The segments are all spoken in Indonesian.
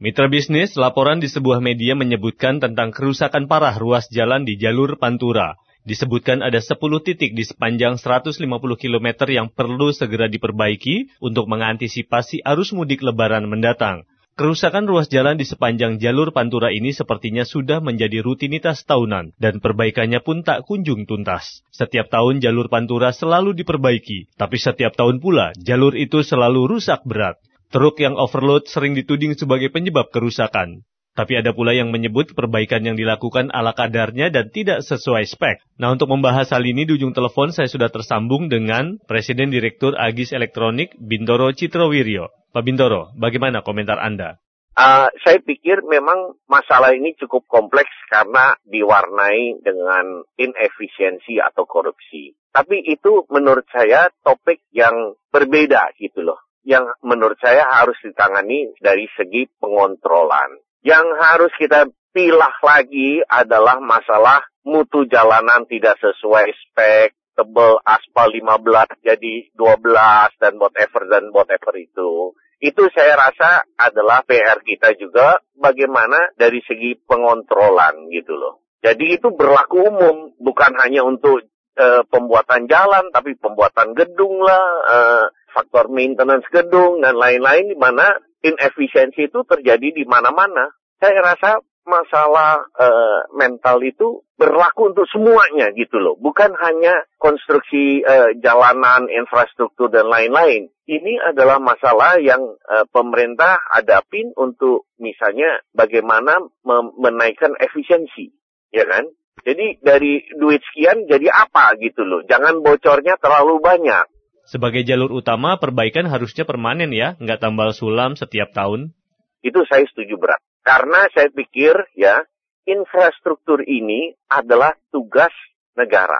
Mitra bisnis, laporan di sebuah media menyebutkan tentang kerusakan parah ruas jalan di jalur Pantura. Disebutkan ada 10 titik di sepanjang 150 km yang perlu segera diperbaiki untuk mengantisipasi arus mudik lebaran mendatang. Kerusakan ruas jalan di sepanjang jalur Pantura ini sepertinya sudah menjadi rutinitas tahunan dan perbaikannya pun tak kunjung tuntas. Setiap tahun jalur Pantura selalu diperbaiki, tapi setiap tahun pula jalur itu selalu rusak berat. Truk yang overload sering dituding sebagai penyebab kerusakan. Tapi ada pula yang menyebut perbaikan yang dilakukan ala kadarnya dan tidak sesuai spek. Nah untuk membahas hal ini di ujung telepon saya sudah tersambung dengan Presiden Direktur Agis Elektronik Bintoro Citrowiryo. Pak Bintoro, bagaimana komentar Anda? Uh, saya pikir memang masalah ini cukup kompleks karena diwarnai dengan inefisiensi atau korupsi. Tapi itu menurut saya topik yang berbeda gitu loh yang menurut saya harus ditangani dari segi pengontrolan. Yang harus kita pilah lagi adalah masalah mutu jalanan tidak sesuai spek, tebel aspal 15 jadi 12 dan whatever dan whatever itu. Itu saya rasa adalah PR kita juga bagaimana dari segi pengontrolan gitu loh. Jadi itu berlaku umum, bukan hanya untuk uh, pembuatan jalan, tapi pembuatan gedung lah, uh, faktor maintenance gedung dan lain-lain di mana inefisiensi itu terjadi di mana-mana. Saya rasa masalah uh, mental itu berlaku untuk semuanya gitu loh, bukan hanya konstruksi uh, jalanan, infrastruktur dan lain-lain. Ini adalah masalah yang uh, pemerintah hadapin untuk misalnya bagaimana menaikkan efisiensi, ya kan? Jadi dari duit sekian jadi apa gitu loh. Jangan bocornya terlalu banyak. Sebagai jalur utama, perbaikan harusnya permanen ya, nggak tambal sulam setiap tahun. Itu saya setuju berat. Karena saya pikir ya, infrastruktur ini adalah tugas negara.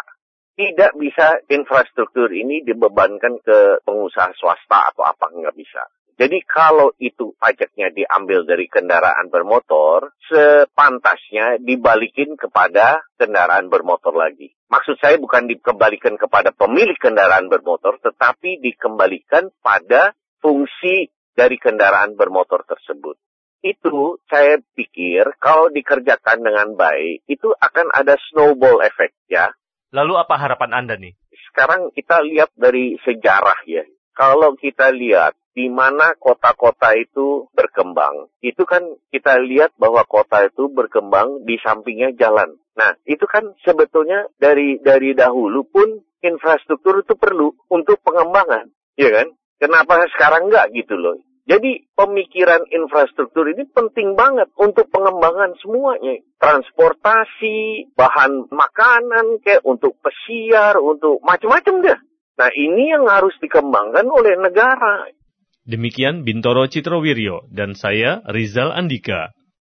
Tidak bisa infrastruktur ini dibebankan ke pengusaha swasta atau apa, nggak bisa. Jadi kalau itu pajaknya diambil dari kendaraan bermotor, sepantasnya dibalikin kepada kendaraan bermotor lagi. Maksud saya bukan dikembalikan kepada pemilik kendaraan bermotor, tetapi dikembalikan pada fungsi dari kendaraan bermotor tersebut. Itu saya pikir kalau dikerjakan dengan baik, itu akan ada snowball effect ya. Lalu apa harapan Anda nih? Sekarang kita lihat dari sejarah ya. Kalau kita lihat di mana kota-kota itu berkembang. Itu kan kita lihat bahwa kota itu berkembang di sampingnya jalan. Nah, itu kan sebetulnya dari dari dahulu pun infrastruktur itu perlu untuk pengembangan, ya kan? Kenapa sekarang enggak gitu loh? Jadi pemikiran infrastruktur ini penting banget untuk pengembangan semuanya. Transportasi, bahan makanan, kayak untuk pesiar, untuk macam-macam deh. Nah ini yang harus dikembangkan oleh negara. Demikian Bintoro Citrowiryo dan saya Rizal Andika.